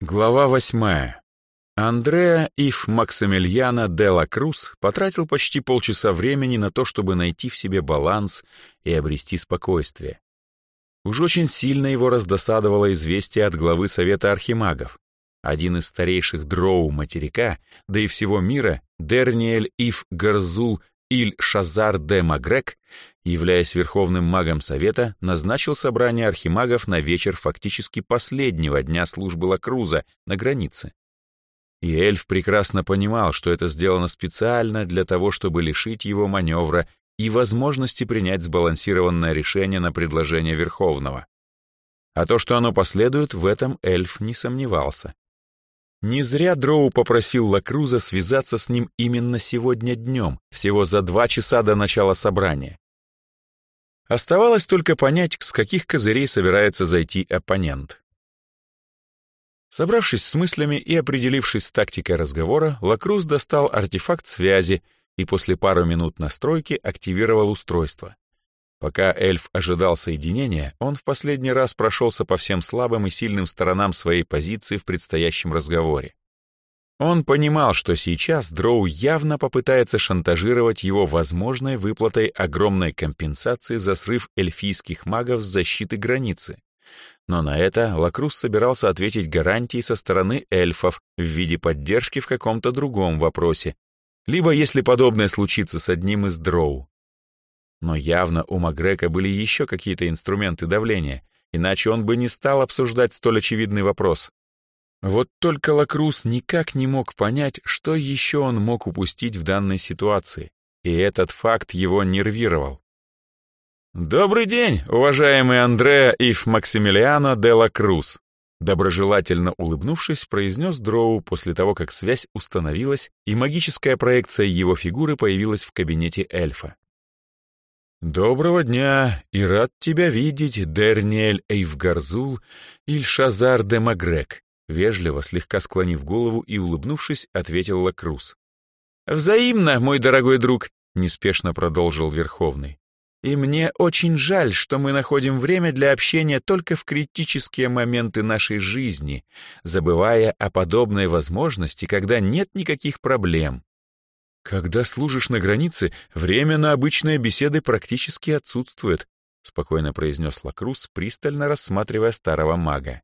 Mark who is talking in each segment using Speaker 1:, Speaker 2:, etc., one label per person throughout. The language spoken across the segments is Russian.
Speaker 1: Глава восьмая. Андреа Ив Максимилиана де ла Круз потратил почти полчаса времени на то, чтобы найти в себе баланс и обрести спокойствие. Уж очень сильно его раздосадовало известие от главы Совета Архимагов. Один из старейших дроу материка, да и всего мира, Дерниэль Ив Гарзул Иль Шазар де Магрек, являясь верховным магом Совета, назначил собрание архимагов на вечер фактически последнего дня службы Лакруза на границе. И эльф прекрасно понимал, что это сделано специально для того, чтобы лишить его маневра и возможности принять сбалансированное решение на предложение Верховного. А то, что оно последует, в этом эльф не сомневался. Не зря Дроу попросил Лакруза связаться с ним именно сегодня днем, всего за два часа до начала собрания. Оставалось только понять, с каких козырей собирается зайти оппонент. Собравшись с мыслями и определившись с тактикой разговора, Лакруз достал артефакт связи и после пару минут настройки активировал устройство. Пока эльф ожидал соединения, он в последний раз прошелся по всем слабым и сильным сторонам своей позиции в предстоящем разговоре. Он понимал, что сейчас Дроу явно попытается шантажировать его возможной выплатой огромной компенсации за срыв эльфийских магов с защиты границы. Но на это Лакрус собирался ответить гарантией со стороны эльфов в виде поддержки в каком-то другом вопросе, либо если подобное случится с одним из Дроу. Но явно у Макгрека были еще какие-то инструменты давления, иначе он бы не стал обсуждать столь очевидный вопрос. Вот только Лакрус никак не мог понять, что еще он мог упустить в данной ситуации, и этот факт его нервировал. «Добрый день, уважаемый Андреа Ив Максимилиано де ла Круз!» Доброжелательно улыбнувшись, произнес Дроу после того, как связь установилась, и магическая проекция его фигуры появилась в кабинете эльфа. «Доброго дня и рад тебя видеть, Дерниэль Эйвгарзул Ильшазар де Магрек», вежливо, слегка склонив голову и улыбнувшись, ответил Лакрус. «Взаимно, мой дорогой друг», — неспешно продолжил Верховный. «И мне очень жаль, что мы находим время для общения только в критические моменты нашей жизни, забывая о подобной возможности, когда нет никаких проблем. «Когда служишь на границе, время на обычные беседы практически отсутствует», спокойно произнес Лакрус, пристально рассматривая старого мага.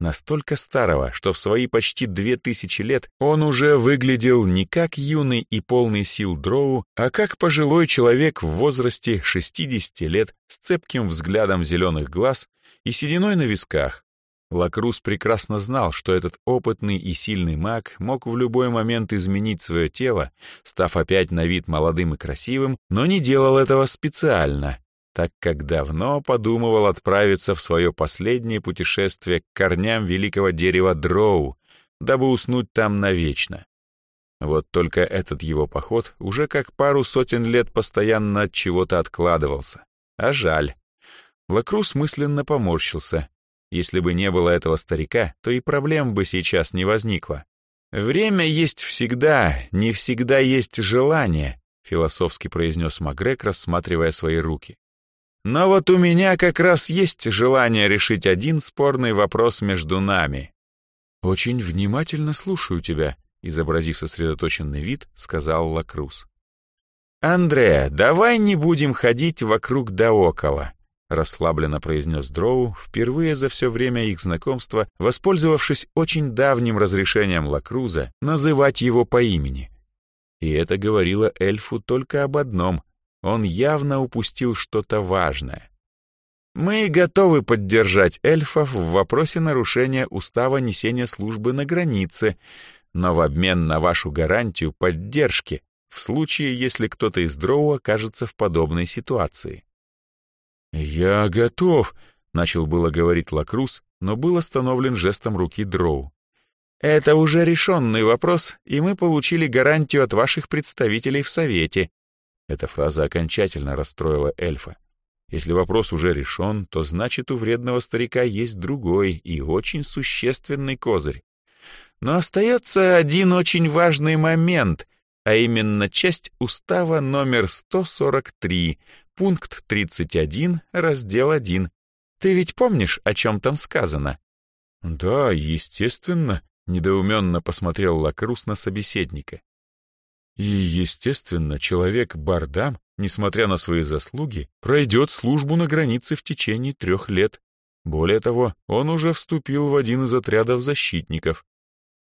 Speaker 1: Настолько старого, что в свои почти две тысячи лет он уже выглядел не как юный и полный сил дроу, а как пожилой человек в возрасте 60 лет с цепким взглядом зеленых глаз и сединой на висках, Лакрус прекрасно знал, что этот опытный и сильный маг мог в любой момент изменить свое тело, став опять на вид молодым и красивым, но не делал этого специально, так как давно подумывал отправиться в свое последнее путешествие к корням великого дерева Дроу, дабы уснуть там навечно. Вот только этот его поход уже как пару сотен лет постоянно от чего-то откладывался. А жаль. Лакрус мысленно поморщился, если бы не было этого старика, то и проблем бы сейчас не возникло. «Время есть всегда, не всегда есть желание», философски произнес Магрек, рассматривая свои руки. «Но вот у меня как раз есть желание решить один спорный вопрос между нами». «Очень внимательно слушаю тебя», изобразив сосредоточенный вид, сказал Лакрус. «Андре, давай не будем ходить вокруг да около. — расслабленно произнес Дроу, впервые за все время их знакомства, воспользовавшись очень давним разрешением Лакруза называть его по имени. И это говорило эльфу только об одном — он явно упустил что-то важное. «Мы готовы поддержать эльфов в вопросе нарушения устава несения службы на границе, но в обмен на вашу гарантию поддержки в случае, если кто-то из Дроу окажется в подобной ситуации». «Я готов», — начал было говорить Лакрус, но был остановлен жестом руки Дроу. «Это уже решенный вопрос, и мы получили гарантию от ваших представителей в Совете». Эта фраза окончательно расстроила эльфа. Если вопрос уже решен, то значит у вредного старика есть другой и очень существенный козырь. Но остается один очень важный момент, а именно часть устава номер 143, Пункт 31, раздел 1. Ты ведь помнишь, о чем там сказано? Да, естественно, недоуменно посмотрел Лакрус на собеседника. И, естественно, человек Бардам, несмотря на свои заслуги, пройдет службу на границе в течение трех лет. Более того, он уже вступил в один из отрядов защитников.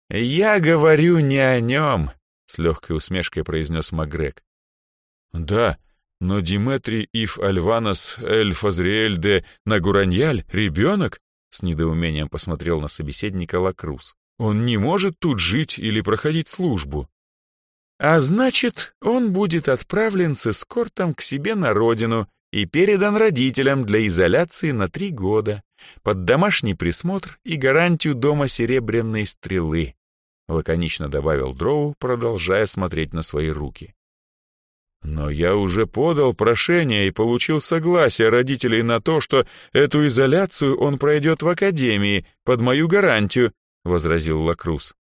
Speaker 1: «Я говорю не о нем», — с легкой усмешкой произнес Магрек. «Да, но Диметрий Ив Альванос Эль Фазриэль де Нагураньяль — ребенок?» — с недоумением посмотрел на собеседника Лакрус. «Он не может тут жить или проходить службу». А значит, он будет отправлен с эскортом к себе на родину и передан родителям для изоляции на три года, под домашний присмотр и гарантию дома серебряной стрелы, лаконично добавил Дроу, продолжая смотреть на свои руки. Но я уже подал прошение и получил согласие родителей на то, что эту изоляцию он пройдет в академии под мою гарантию, возразил Лакрус.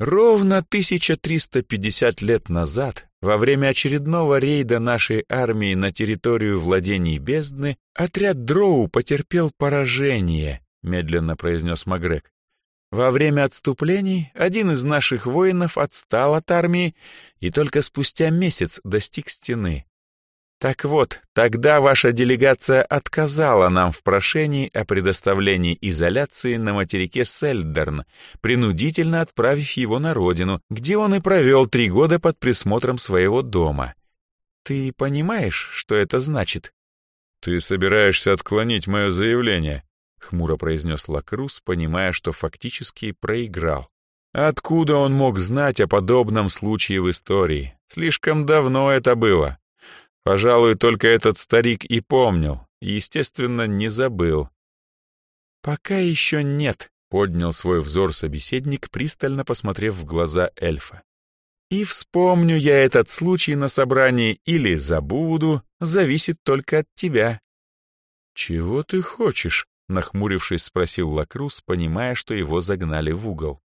Speaker 1: Ровно 1350 лет назад, во время очередного рейда нашей армии на территорию владений бездны, отряд Дроу потерпел поражение, медленно произнес Магрек. Во время отступлений один из наших воинов отстал от армии и только спустя месяц достиг стены. Так вот, тогда ваша делегация отказала нам в прошении о предоставлении изоляции на материке Сельдерн, принудительно отправив его на родину, где он и провел три года под присмотром своего дома. Ты понимаешь, что это значит? Ты собираешься отклонить мое заявление, хмуро произнес Лакрус, понимая, что фактически проиграл. Откуда он мог знать о подобном случае в истории? Слишком давно это было. Пожалуй, только этот старик и помнил, естественно, не забыл. «Пока еще нет», — поднял свой взор собеседник, пристально посмотрев в глаза эльфа. «И вспомню я этот случай на собрании или забуду, зависит только от тебя». «Чего ты хочешь?» — нахмурившись, спросил Лакрус, понимая, что его загнали в угол.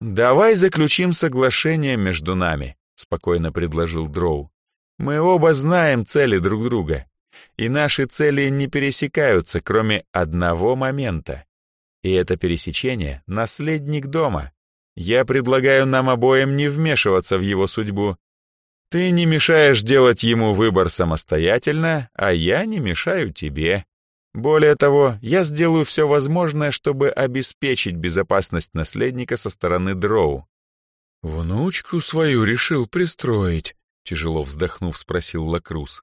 Speaker 1: «Давай заключим соглашение между нами», — спокойно предложил Дроу. Мы оба знаем цели друг друга, и наши цели не пересекаются, кроме одного момента. И это пересечение — наследник дома. Я предлагаю нам обоим не вмешиваться в его судьбу. Ты не мешаешь делать ему выбор самостоятельно, а я не мешаю тебе. Более того, я сделаю все возможное, чтобы обеспечить безопасность наследника со стороны Дроу. «Внучку свою решил пристроить», Тяжело вздохнув, спросил Лакрус.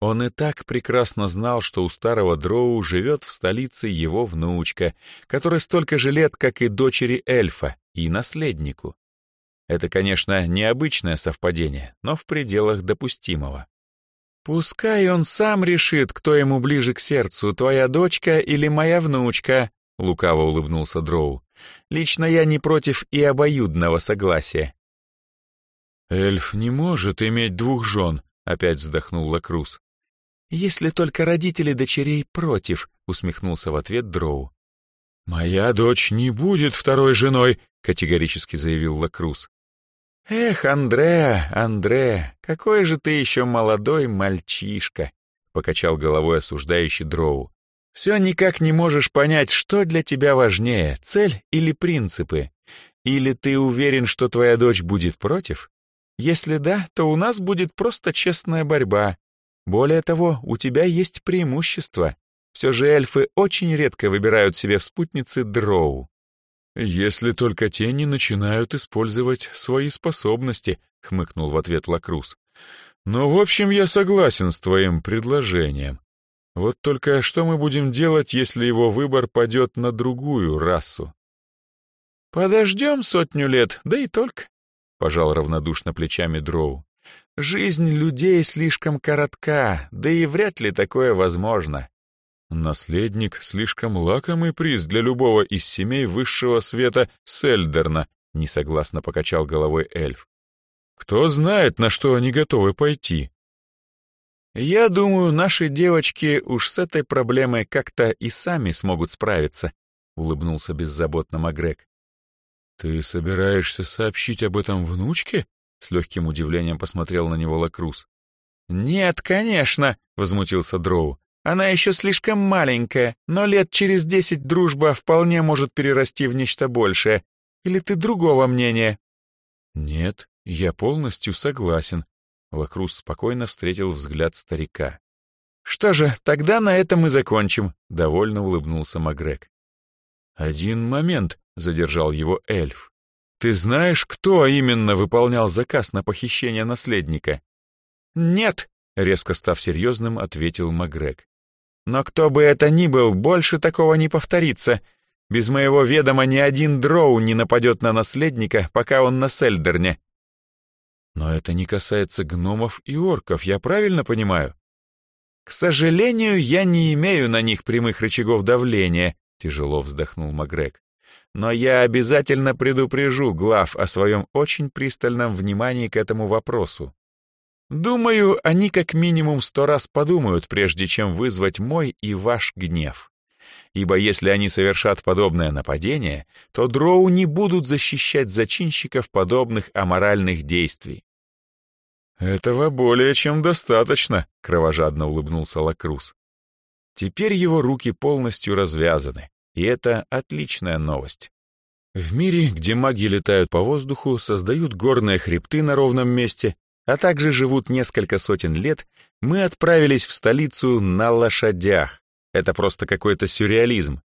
Speaker 1: Он и так прекрасно знал, что у старого Дроу живет в столице его внучка, которая столько же лет, как и дочери эльфа, и наследнику. Это, конечно, необычное совпадение, но в пределах допустимого. «Пускай он сам решит, кто ему ближе к сердцу, твоя дочка или моя внучка», — лукаво улыбнулся Дроу. «Лично я не против и обоюдного согласия. «Эльф не может иметь двух жен», — опять вздохнул Лакрус. «Если только родители дочерей против», — усмехнулся в ответ Дроу. «Моя дочь не будет второй женой», — категорически заявил Лакрус. «Эх, Андре, Андре, какой же ты еще молодой мальчишка», — покачал головой осуждающий Дроу. «Все никак не можешь понять, что для тебя важнее, цель или принципы. Или ты уверен, что твоя дочь будет против? Если да, то у нас будет просто честная борьба. Более того, у тебя есть преимущество. Все же эльфы очень редко выбирают себе в спутницы дроу. «Если только те не начинают использовать свои способности», — хмыкнул в ответ Лакрус. «Но, в общем, я согласен с твоим предложением. Вот только что мы будем делать, если его выбор падет на другую расу?» «Подождем сотню лет, да и только пожал равнодушно плечами Дроу. Жизнь людей слишком коротка, да и вряд ли такое возможно. Наследник — слишком лакомый приз для любого из семей высшего света Сельдерна, несогласно покачал головой эльф. Кто знает, на что они готовы пойти. Я думаю, наши девочки уж с этой проблемой как-то и сами смогут справиться, улыбнулся беззаботно Магрек. «Ты собираешься сообщить об этом внучке?» С легким удивлением посмотрел на него Лакрус. «Нет, конечно!» — возмутился Дроу.
Speaker 2: Она еще слишком маленькая, но лет через десять дружба вполне может перерасти в нечто большее. Или ты другого мнения?»
Speaker 1: «Нет, я полностью согласен», — Лакрус спокойно встретил взгляд старика.
Speaker 2: «Что же, тогда на этом мы закончим», — довольно улыбнулся Магрек.
Speaker 1: «Один момент», — задержал его эльф. «Ты знаешь, кто именно выполнял заказ на похищение наследника?»
Speaker 2: «Нет», — резко став серьезным, ответил Магрек. «Но кто бы это ни был, больше такого не повторится. Без моего ведома ни один дроу не нападет на наследника, пока он на Сельдерне».
Speaker 1: «Но это не касается гномов и орков, я правильно понимаю?»
Speaker 2: «К сожалению, я не имею на них прямых рычагов давления», — тяжело вздохнул Магрек. «Но я обязательно предупрежу глав о своем очень пристальном внимании к этому вопросу. Думаю, они как минимум сто раз подумают, прежде чем вызвать мой и ваш гнев. Ибо если они совершат подобное нападение, то дроу не будут защищать зачинщиков подобных аморальных действий.
Speaker 1: «Этого более чем достаточно», — кровожадно улыбнулся Лакрус. Теперь его руки полностью развязаны, и это отличная новость. В мире, где маги летают по воздуху, создают горные хребты на ровном месте а также живут несколько сотен лет, мы отправились в столицу на лошадях. Это просто какой-то сюрреализм.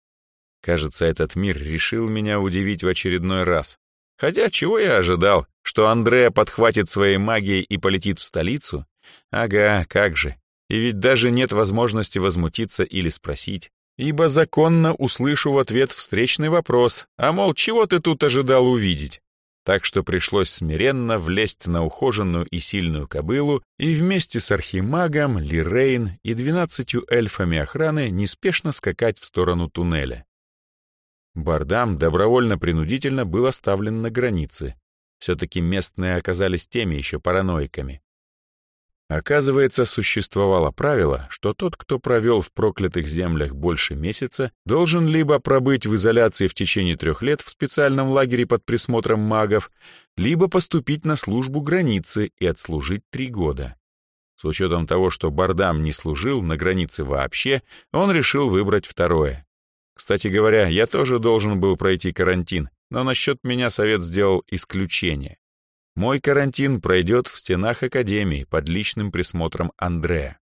Speaker 1: Кажется, этот мир решил меня удивить в очередной раз. Хотя чего я ожидал? Что Андреа подхватит своей магией и полетит в столицу? Ага, как же. И ведь даже нет возможности возмутиться или спросить. Ибо законно услышу в ответ встречный вопрос, а мол, чего ты тут ожидал увидеть? так что пришлось смиренно влезть на ухоженную и сильную кобылу и вместе с архимагом, Лирейн и двенадцатью эльфами охраны неспешно скакать в сторону туннеля. Бардам добровольно-принудительно был оставлен на границе. Все-таки местные оказались теми еще параноиками. Оказывается, существовало правило, что тот, кто провел в проклятых землях больше месяца, должен либо пробыть в изоляции в течение трех лет в специальном лагере под присмотром магов, либо поступить на службу границы и отслужить три года. С учетом того, что Бардам не служил на границе вообще, он решил выбрать второе. Кстати говоря, я тоже должен был пройти карантин, но насчет меня совет сделал исключение. Мой карантин пройдет в стенах Академии под личным присмотром Андрея.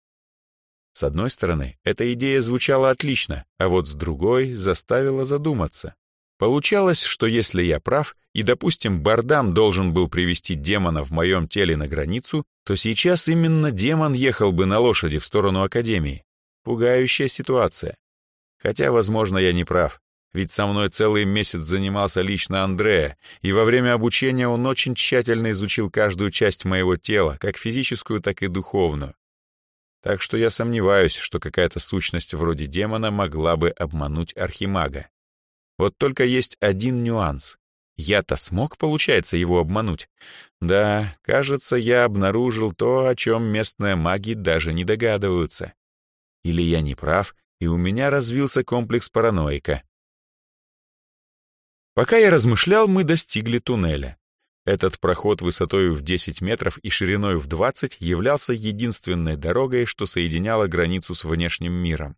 Speaker 1: С одной стороны, эта идея звучала отлично, а вот с другой заставила задуматься. Получалось, что если я прав, и, допустим, Бардам должен был привести демона в моем теле на границу, то сейчас именно демон ехал бы на лошади в сторону Академии. Пугающая ситуация. Хотя, возможно, я не прав. Ведь со мной целый месяц занимался лично Андрея, и во время обучения он очень тщательно изучил каждую часть моего тела, как физическую, так и духовную. Так что я сомневаюсь, что какая-то сущность вроде демона могла бы обмануть архимага. Вот только есть один нюанс. Я-то смог, получается, его обмануть? Да, кажется, я обнаружил то, о чем местные маги даже не догадываются. Или я не прав, и у меня развился комплекс параноика. Пока я размышлял, мы достигли туннеля. Этот проход высотой в 10 метров и шириной в 20 являлся единственной дорогой, что соединяла границу с внешним миром.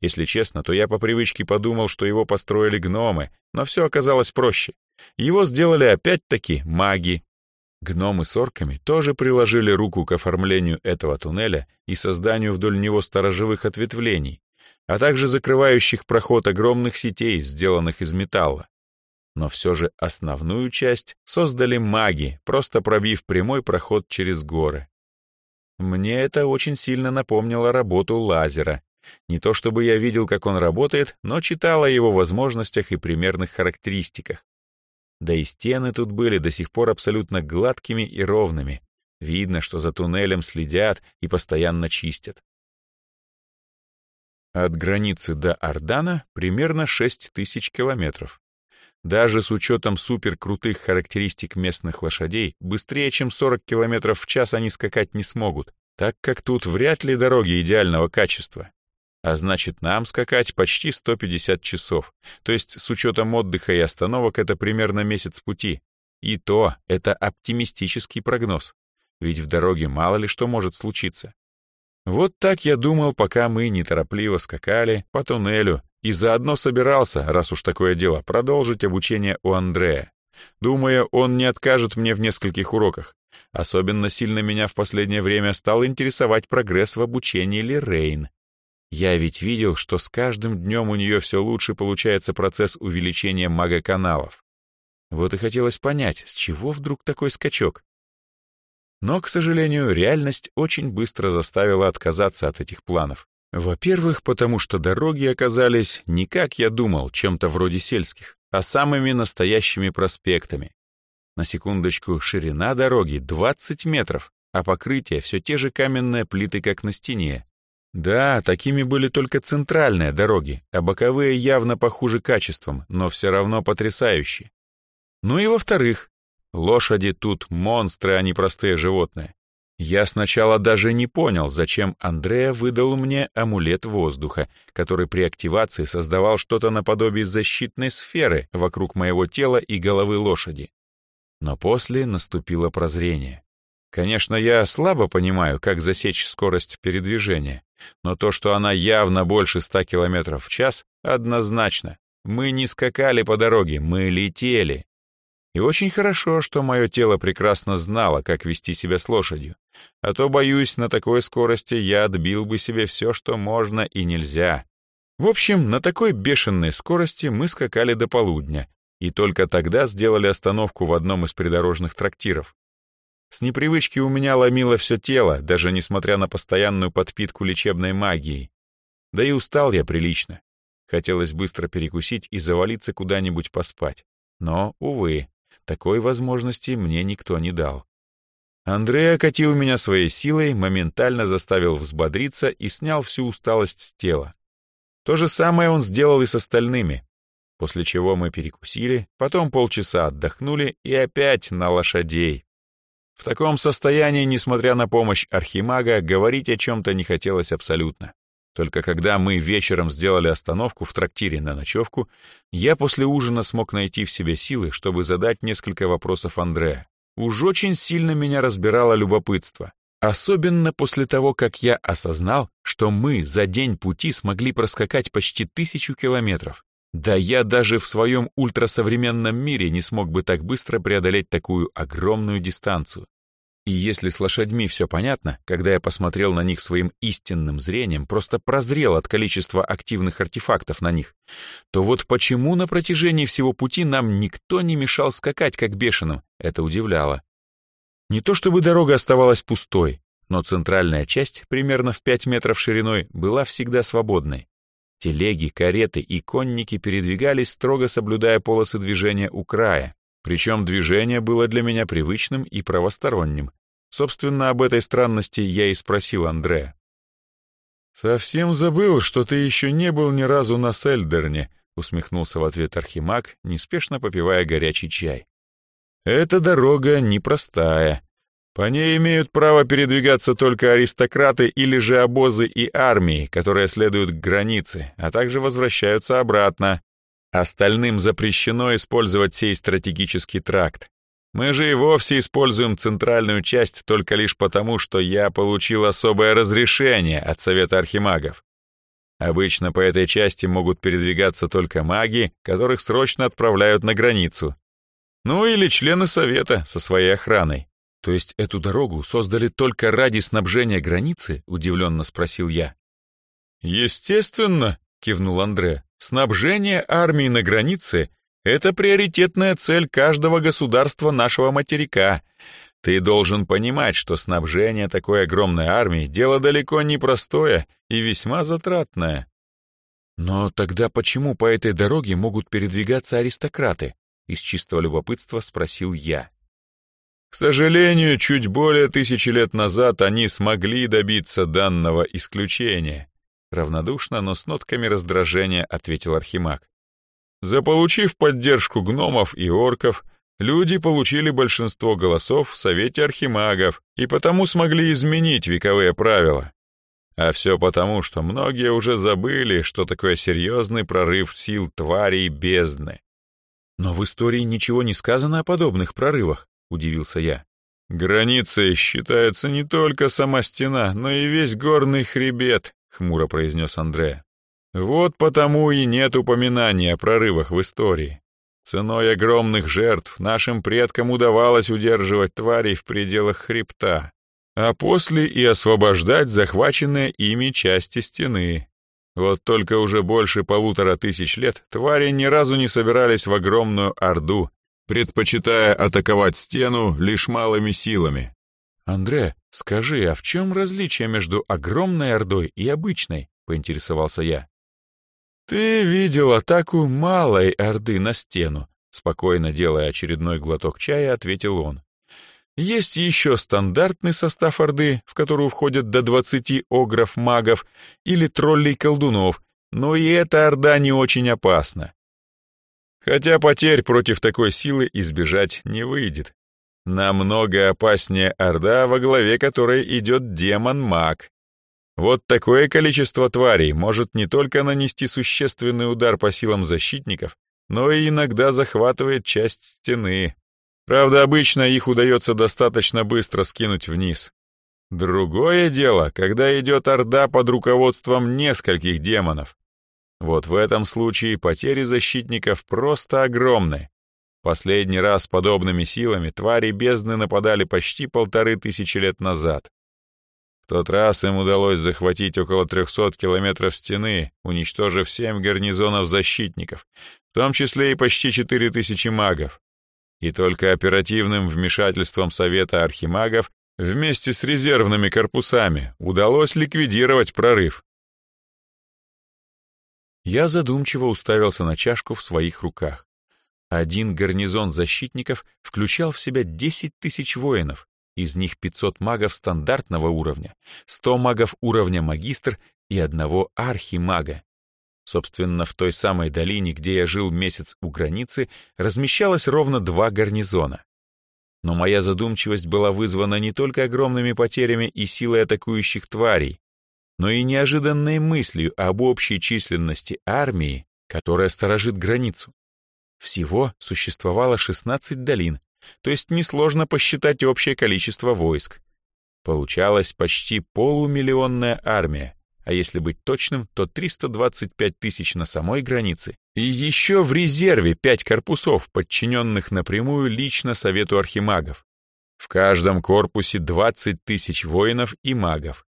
Speaker 1: Если честно, то я по привычке подумал, что его построили гномы, но все оказалось проще. Его сделали опять-таки маги. Гномы с орками тоже приложили руку к оформлению этого туннеля и созданию вдоль него сторожевых ответвлений, а также закрывающих проход огромных сетей, сделанных из металла но все же основную часть создали маги, просто пробив прямой проход через горы. Мне это очень сильно напомнило работу лазера. Не то чтобы я видел, как он работает, но читал о его возможностях и примерных характеристиках. Да и стены тут были до сих пор абсолютно гладкими и ровными. Видно, что за туннелем следят и постоянно чистят. От границы до Ордана примерно 6 тысяч километров. Даже с учетом суперкрутых характеристик местных лошадей, быстрее, чем 40 км в час они скакать не смогут, так как тут вряд ли дороги идеального качества. А значит, нам скакать почти 150 часов, то есть с учетом отдыха и остановок это примерно месяц пути. И то это оптимистический прогноз, ведь в дороге мало ли что может случиться.
Speaker 2: Вот так я думал, пока мы неторопливо скакали по туннелю, и заодно собирался, раз уж такое дело, продолжить обучение у Андрея. Думаю, он не откажет мне в нескольких уроках. Особенно сильно меня в последнее время стал интересовать прогресс в обучении Лирейн. Я ведь видел, что с каждым днем у нее все лучше получается процесс увеличения магоканалов. Вот и хотелось понять, с чего вдруг такой скачок? Но, к сожалению, реальность очень быстро заставила отказаться от этих планов. Во-первых, потому что дороги оказались не как я думал, чем-то вроде сельских, а самыми настоящими проспектами. На секундочку, ширина дороги 20 метров, а покрытие все те же каменные плиты, как на стене. Да, такими были только центральные дороги, а боковые явно похуже качеством, но все равно потрясающие. Ну и во-вторых, Лошади тут монстры, а не простые животные. Я сначала даже не понял, зачем Андрея выдал мне амулет воздуха, который при активации создавал что-то наподобие защитной сферы вокруг моего тела и головы лошади. Но после наступило прозрение. Конечно, я слабо понимаю, как засечь скорость передвижения, но то, что она явно больше ста километров в час, однозначно. Мы не скакали по дороге, мы летели. И очень хорошо, что мое тело прекрасно знало, как вести себя с лошадью. А то, боюсь, на такой скорости я отбил бы себе все, что можно и нельзя. В общем, на такой бешеной скорости мы скакали до полудня, и только тогда сделали остановку в одном из придорожных трактиров. С непривычки у меня ломило все тело, даже несмотря на постоянную подпитку лечебной магией. Да и устал я прилично. Хотелось быстро перекусить и завалиться куда-нибудь поспать. Но, увы, такой возможности мне никто не дал. Андрей окатил меня своей силой, моментально заставил взбодриться и снял всю усталость с тела. То же самое он сделал и с остальными, после чего мы перекусили, потом полчаса отдохнули и опять на лошадей. В таком состоянии, несмотря на помощь архимага, говорить о чем-то не хотелось абсолютно. Только когда мы вечером сделали остановку в трактире на ночевку, я после ужина смог найти в себе силы, чтобы задать несколько вопросов Андрея. Уж очень сильно меня разбирало любопытство. Особенно после того, как я осознал, что мы за день пути смогли проскакать почти тысячу километров. Да я даже в своем ультрасовременном мире не смог бы так быстро преодолеть такую огромную дистанцию. И если с лошадьми все понятно, когда я посмотрел на них своим истинным зрением, просто прозрел от количества активных артефактов на них, то вот почему на протяжении всего пути нам никто не мешал скакать как бешеным, это удивляло. Не то чтобы дорога оставалась пустой, но центральная часть, примерно в 5 метров шириной, была всегда свободной. Телеги, кареты и конники передвигались, строго соблюдая полосы движения у края, причем движение было для меня привычным и правосторонним. Собственно, об этой странности я и спросил Андрея. «Совсем забыл, что ты еще не был ни разу на Сельдерне», усмехнулся в ответ Архимаг, неспешно попивая горячий чай. «Эта дорога непростая. По ней имеют право передвигаться только аристократы или же обозы и армии, которые следуют к границе, а также возвращаются обратно. Остальным запрещено использовать сей стратегический тракт. Мы же и вовсе используем центральную часть только лишь потому, что я получил особое разрешение от Совета Архимагов. Обычно по этой части могут передвигаться только маги, которых срочно отправляют на границу. Ну или члены Совета со своей охраной. То есть эту дорогу создали только ради снабжения границы? Удивленно спросил я. Естественно, кивнул Андре. Снабжение армии на границе — это приоритетная цель каждого государства нашего материка. Ты должен понимать, что снабжение такой огромной армии — дело далеко не простое и весьма затратное. Но тогда почему по этой дороге могут передвигаться аристократы? Из чистого любопытства спросил я. К сожалению, чуть более тысячи лет назад они смогли добиться данного исключения. Равнодушно, но с нотками раздражения ответил Архимаг. Заполучив поддержку гномов и орков, люди получили большинство голосов в Совете Архимагов и потому смогли изменить вековые правила. А все потому, что многие уже забыли, что такое серьезный прорыв сил тварей бездны. «Но в истории ничего не сказано о подобных прорывах», — удивился я. Границей считается не только сама стена, но и весь горный хребет, хмуро произнес Андре. Вот потому и нет упоминаний о прорывах в истории. Ценой огромных жертв нашим предкам удавалось удерживать тварей в пределах хребта, а после и освобождать захваченные ими части стены. Вот только уже больше полутора тысяч лет твари ни разу не собирались в огромную орду, предпочитая атаковать стену лишь малыми силами. «Андре, скажи, а в чем различие между огромной ордой и обычной?» — поинтересовался я. «Ты видел атаку малой орды на стену», спокойно делая очередной глоток чая, ответил он. Есть еще стандартный состав Орды, в которую входят до 20 огров-магов или троллей-колдунов, но и эта Орда не очень опасна. Хотя потерь против такой силы избежать не выйдет. Намного опаснее Орда, во главе которой идет демон-маг, вот такое количество тварей может не только нанести существенный удар по силам защитников, но и иногда захватывает часть стены. Правда, обычно их удается достаточно быстро скинуть вниз. Другое дело, когда идет орда под руководством нескольких демонов. Вот в этом случае потери защитников просто огромны. Последний раз подобными силами твари бездны нападали почти полторы тысячи лет назад тот раз им удалось захватить около 300 километров стены, уничтожив семь гарнизонов защитников, в том числе и почти 4000 магов. И только оперативным вмешательством Совета Архимагов вместе с резервными корпусами удалось ликвидировать прорыв. Я задумчиво уставился на чашку в своих руках. Один гарнизон защитников включал в себя 10 тысяч воинов, из них 500 магов стандартного уровня, 100 магов уровня магистр и одного архимага. Собственно, в той самой долине, где я жил месяц у границы, размещалось ровно два гарнизона. Но моя задумчивость была вызвана не только огромными потерями и силой атакующих тварей, но и неожиданной мыслью об общей численности армии, которая сторожит границу. Всего существовало 16 долин, то есть несложно посчитать общее количество войск. Получалась почти полумиллионная армия, а если быть точным, то 325 тысяч на самой границе, и еще в резерве пять корпусов, подчиненных напрямую лично Совету Архимагов. В каждом корпусе 20 тысяч воинов и магов.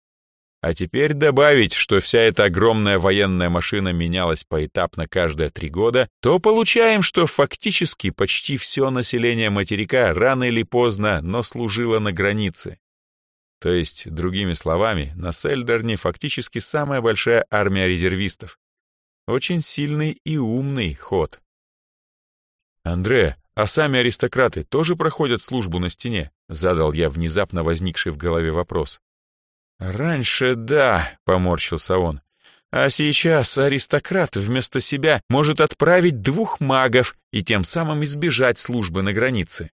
Speaker 2: А теперь добавить, что вся эта огромная военная машина менялась поэтапно каждые три года, то получаем, что фактически почти все население материка рано или поздно, но служило на границе. То есть, другими словами, на Сельдерне фактически самая большая армия резервистов. Очень сильный и умный ход. «Андре, а сами аристократы тоже проходят службу на стене?» — задал я внезапно возникший в голове вопрос. «Раньше да», — поморщился он. «А сейчас аристократ вместо себя может отправить двух магов и тем самым избежать службы на границе.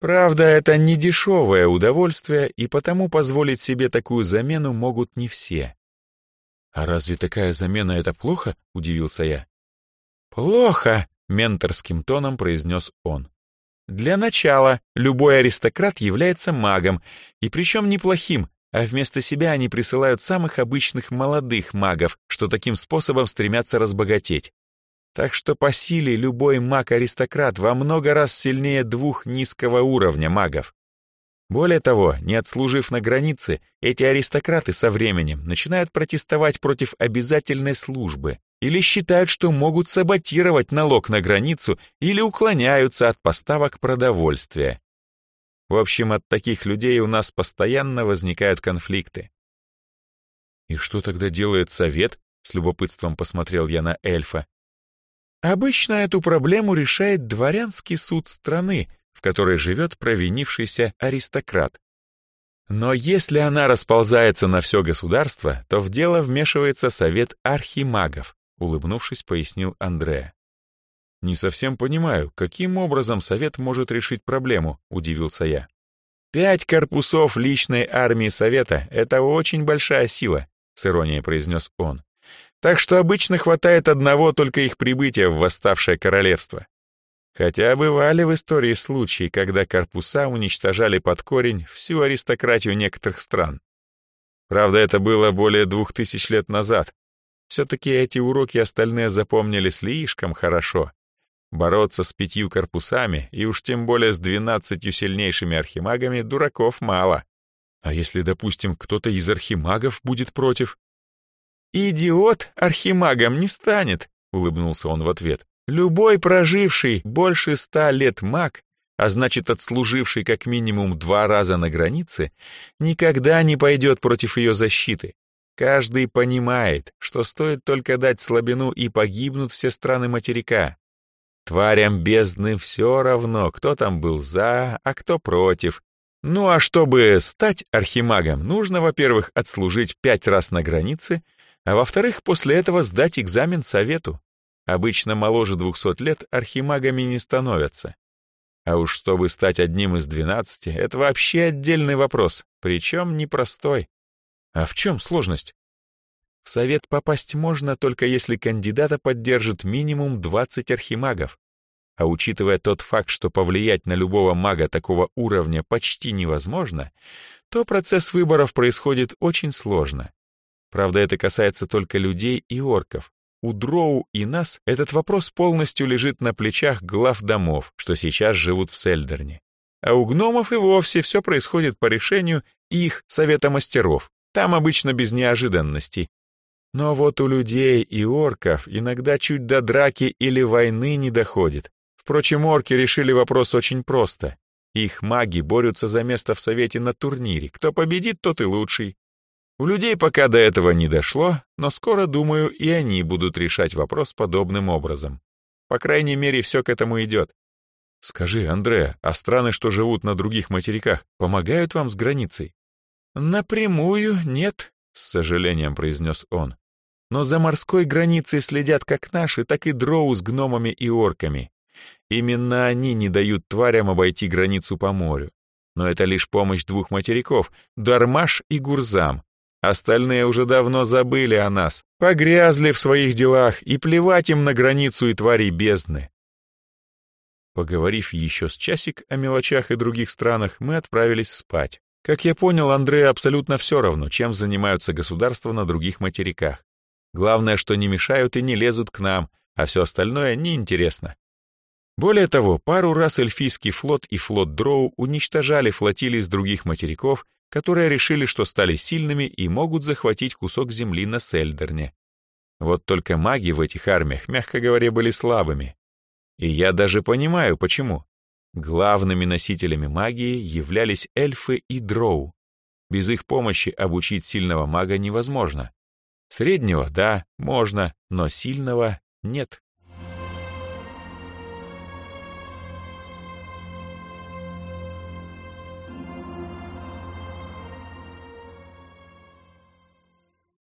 Speaker 2: Правда, это не дешевое удовольствие, и потому позволить себе такую замену могут не все». «А разве такая замена — это плохо?» — удивился я. «Плохо», — менторским тоном произнес он. «Для начала любой аристократ является магом, и причем неплохим, а вместо себя они присылают самых обычных молодых магов, что таким способом стремятся разбогатеть. Так что по силе любой маг-аристократ во много раз сильнее двух низкого уровня магов. Более того, не отслужив на границе, эти аристократы со временем начинают протестовать против обязательной службы или считают, что могут саботировать налог на границу или уклоняются от поставок продовольствия. В общем, от таких людей у нас постоянно возникают конфликты. «И что тогда делает совет?» — с любопытством посмотрел я на эльфа. «Обычно эту проблему решает дворянский суд страны, в которой живет провинившийся аристократ. Но если она расползается на все государство, то в дело вмешивается совет архимагов», — улыбнувшись, пояснил Андреа. «Не совсем понимаю, каким образом Совет может решить проблему», — удивился я. «Пять корпусов личной армии Совета — это очень большая сила», — с иронией произнес он. «Так что обычно хватает одного только их прибытия в восставшее королевство. Хотя бывали в истории случаи, когда корпуса уничтожали под корень всю аристократию некоторых стран. Правда, это было более двух тысяч лет назад. Все-таки эти уроки остальные запомнили слишком хорошо. Бороться с пятью корпусами, и уж тем более с двенадцатью сильнейшими архимагами, дураков мало. А если, допустим, кто-то из архимагов будет против? «Идиот архимагом не станет», — улыбнулся он в ответ. Любой проживший больше ста лет маг, а значит отслуживший как минимум два раза на границе, никогда не пойдет против ее защиты. Каждый понимает, что стоит только дать слабину и погибнут все страны материка. Тварям бездны все равно, кто там был за, а кто против. Ну а чтобы стать архимагом, нужно, во-первых, отслужить пять раз на границе, а во-вторых, после этого сдать экзамен совету. Обычно моложе 200 лет архимагами не становятся. А уж чтобы стать одним из двенадцати, это вообще отдельный вопрос, причем непростой. А в чем сложность? В совет попасть можно только если кандидата поддержит минимум 20 архимагов. А учитывая тот факт, что повлиять на любого мага такого уровня почти невозможно, то процесс выборов происходит очень сложно. Правда, это касается только людей и орков. У Дроу и нас этот вопрос полностью лежит на плечах глав домов, что сейчас живут в Сельдерне. А у гномов и вовсе все происходит по решению их совета мастеров. Там обычно без неожиданностей. Но вот у людей и орков иногда чуть до драки или войны не доходит. Впрочем, орки решили вопрос очень просто. Их маги борются за место в совете на турнире. Кто победит, тот и лучший. У людей пока до этого не дошло, но скоро, думаю, и они будут решать вопрос подобным образом. По крайней мере, все к этому идет. Скажи, Андреа, а страны, что живут на других материках, помогают вам с границей? Напрямую нет, с сожалением произнес он. Но за морской границей следят как наши, так и дроу с гномами и орками. Именно они не дают тварям обойти границу по морю. Но это лишь помощь двух материков — Дармаш и Гурзам, Остальные уже давно забыли о нас, погрязли в своих делах, и плевать им на границу и твари бездны. Поговорив еще с часик о мелочах и других странах, мы отправились спать. Как я понял, Андрею абсолютно все равно, чем занимаются государства на других материках. Главное, что не мешают и не лезут к нам, а все остальное неинтересно. Более того, пару раз эльфийский флот и флот Дроу уничтожали флотилии с других материков которые решили, что стали сильными и могут захватить кусок земли на Сельдерне. Вот только маги в этих армиях, мягко говоря, были слабыми. И я даже понимаю, почему. Главными носителями магии являлись эльфы и дроу. Без их помощи обучить сильного мага невозможно. Среднего, да, можно, но сильного нет.